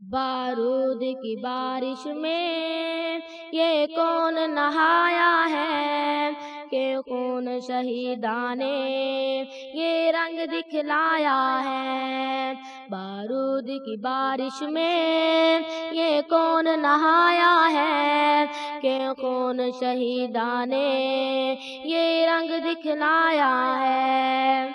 بارود کی بارش میں یہ کون نہایا ہے کہ کون شہیدانے یہ رنگ دکھلایا ہے بارود کی بارش میں یہ کون نہایا ہے کہ کون شہیدانے یہ رنگ دکھلایا ہے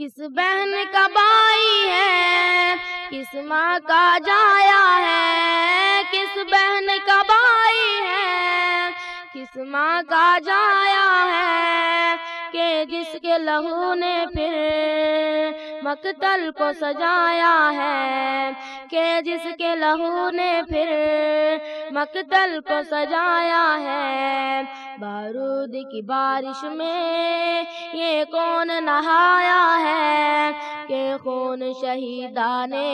کس بہن کا بائی ہے کس ماں کا جایا ہے؟ کس بہن کا بائی ہے؟ کس ماں کا جایا ہے؟ کہ جس کے لہو نے پھر مقتل کو سجایا ہے؟ کہ جس کے لہو نے پھر مقتل کو سجایا ہے؟ بارود کی بارش میں یہ کون نہایا ہے کہ خون شہیدانے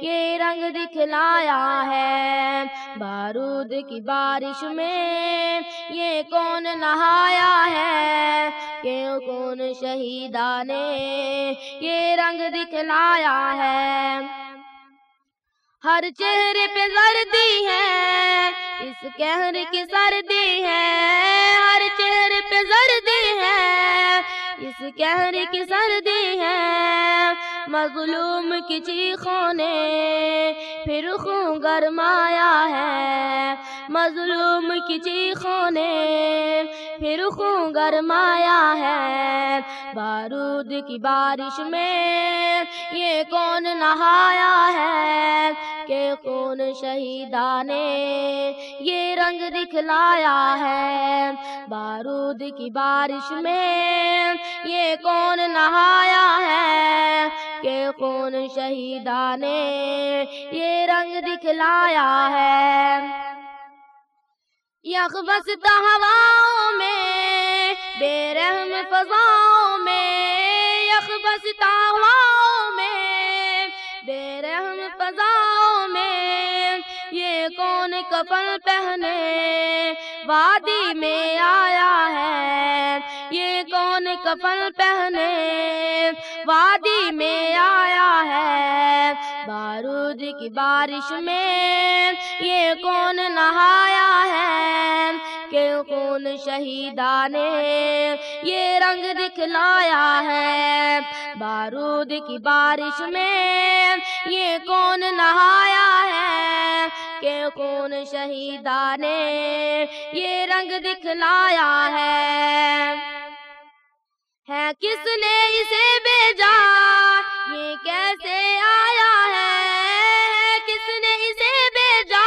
یہ رنگ دکھلایا ہے؟ بارود کی بارش میں یہ کون نہایا ہے کہ کون شہیدانے یہ رنگ دکھلایا ہے؟ ہر چہرے پہ زردی ہے، اس کہر کی سردی ہے، ہر چہرے پہ زردی ہے، اس کہر کی سردی ہے۔ مظلوم کی چیخوں نے پھر خون گرمایا ہے۔ مظلوم کی چیخوں نے پھر خون گرمایا ہے۔ بارود کی بارش میں یہ کون نہایا ہے؟ کہ کون شہیدانے یہ رنگ دکھلایا ہے۔ بارود کی بارش میں یہ کون نہایا ہے کہ کون شہیدانے یہ رنگ دکھلایا ہے۔ یک بستا ہواؤں میں، بے رحم فضاؤں میں یک بستا ہواؤں میں، بے رحم فضاؤں یہ کفن پہنے، وادی میں آیا ہے۔ یہ کون کفن پہنے؟ وادی میں آیا ہے۔ بارود کی بارش میں یہ کون نہایا ہے؟ کہ کون شہیدانے، یہ رنگ دکھلایا ہے۔ بارود کی بارش میں یہ کون نہایا ہے؟ کہ کون شہیدانے، یہ رنگ دکھلایا ہے۔ ہے کس نے اسے بھیجا؟ یہ کیسے آیا ہے کس نے اسے بھیجا؟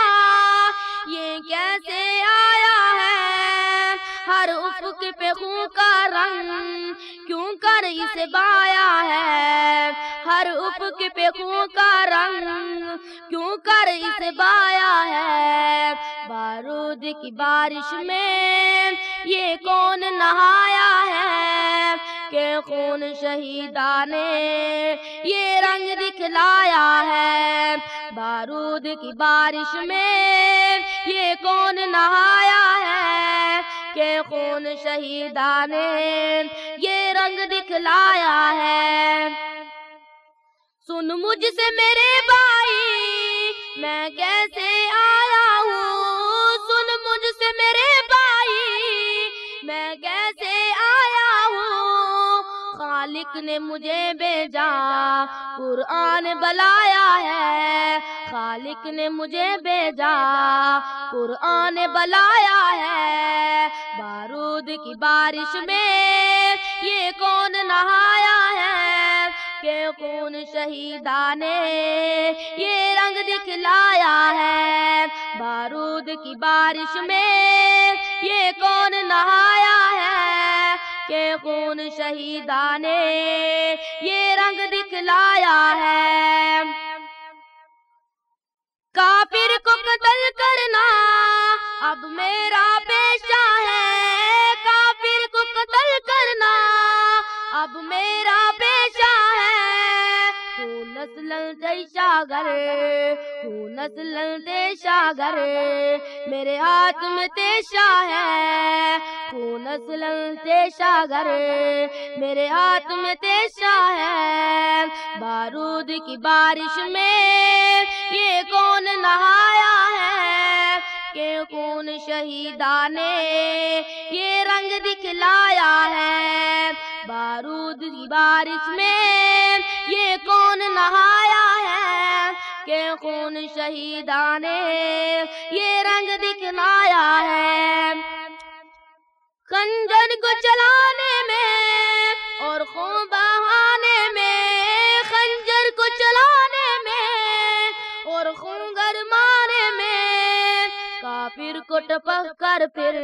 یہ کیسے آیا ہے؟ ہر افق پہ خون کا رنگ کیوں کر اسے بایا ہے؟ ہر افق پہ خون کا رنگ کیوں کر اسے بایا کی بارش میں یہ کون نہایا ہے کہ خون شہیدانے یہ رنگ دکھلایا ہے؟ بارود کی بارش میں یہ کون نہایا ہے کہ خون شہیدانے یہ رنگ دکھلایا ہے؟ سن مجھ سے میرے بھائی، میں کیسے آیا خالق نے مجھے بھیجا قرآن بلایا ہے۔ خالق نے مجھے بھیجا قرآن بلایا ہے۔ بارود کی بارش میں یہ کون نہایا ہے؟ کہ کون شہیدانے یہ رنگ دکھلایا ہے۔ بارود کی بارش میں یہ کون نہایا ہے؟ کہ کون شہیدانے، یہ رنگ دکھلایا ہے۔ کافر کو قتل کرنا اب میرا پیشہ ہے۔ کافر کو قتل کرنا اب میرا پیشہ ہے۔ ہوں نسل شاگر ہوں نسل شاگر۔ میرے ہاتھ میں تیشا ہے ہوں نسل شاگر میرے ہاتھ میں تیشا ہے، بارود کی بارش میں یہ کون نہایا ہے؟ کہ خون شہیدان نے یہ رنگ دکھلایا ہے۔ بارود کی بارش میں یہ کون نہایا ہے؟ کہ خون شہیدان نے یہ رنگ دکھلایا ہے۔ خنجر کو چلانے میں اور خون کافر کو ٹپک کر پھر،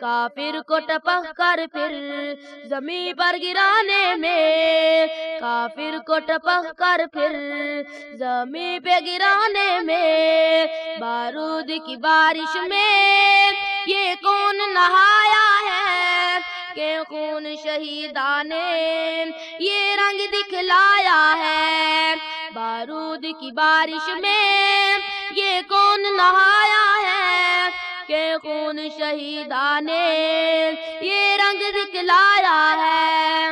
کافر کو ٹپک کر پھر، زمین پر گرانے میں، کافر کو ٹپک کر پھر، زمین پہ گرانے میں، بارود کی بارش میں، یہ کون نہایا ہے؟ کہ خون شہیدان نے یہ رنگ دکھلایا ہے۔ بارود کی بارش میں یہ کون نہایا ہے؟ کہ خون شہیدان نے یہ رنگ دکھلایا ہے۔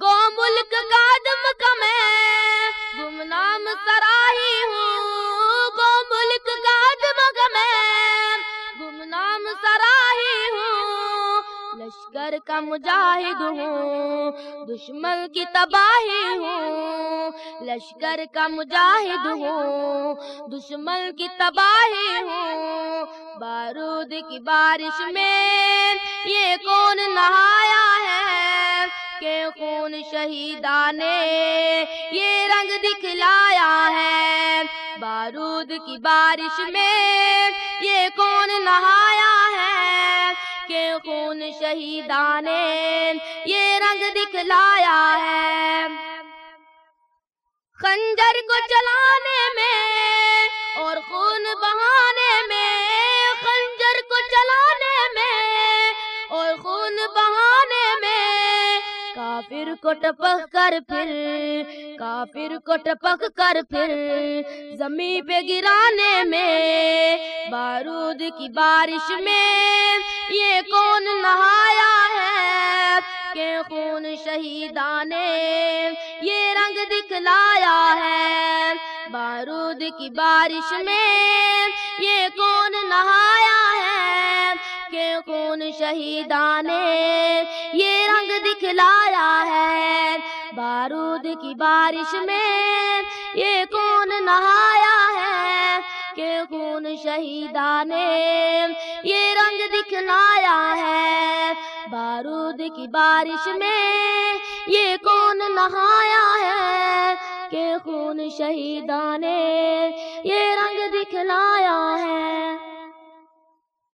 گو ملک کا دم کا میں گمنام سراہی ہوں۔ لشکر کا مجاہد ہوں، دشمن کی تباہی ہوں، لشکر کا مجاہد ہوں، دشمن کی تباہی ہوں۔ بارود کی بارش میں یہ کون نہایا ہے؟ کہ خون شہیدان نے یہ رنگ دکھلایا ہے۔ بارود کی بارش میں یہ کون نہایا کے خون شہیدان نے یہ رنگ دکھلایا ہے۔ خنجر کو چلانے میں اور خون بہانے کافر کو ٹپک کر پھر، کافر کو ٹپک کر پھر، زمین پہ گرانے میں، بارود کی بارش میں، یہ کون نہایا ہے؟ کہ خون شہیدان نے یہ رنگ دکھلایا ہے۔ بارود کی بارش میں، یہ کون نہایا ہے؟ خون شہیدان نے یہ رنگ دکھلایا ہے۔ بارود کی بارش میں یہ کون نہایا ہے کہ خون شہیدان نے یہ رنگ دکھلایا ہے۔ بارود کی بارش میں یہ کون نہایا ہے کہ خون شہیدان نے یہ رنگ دکھلایا ہے۔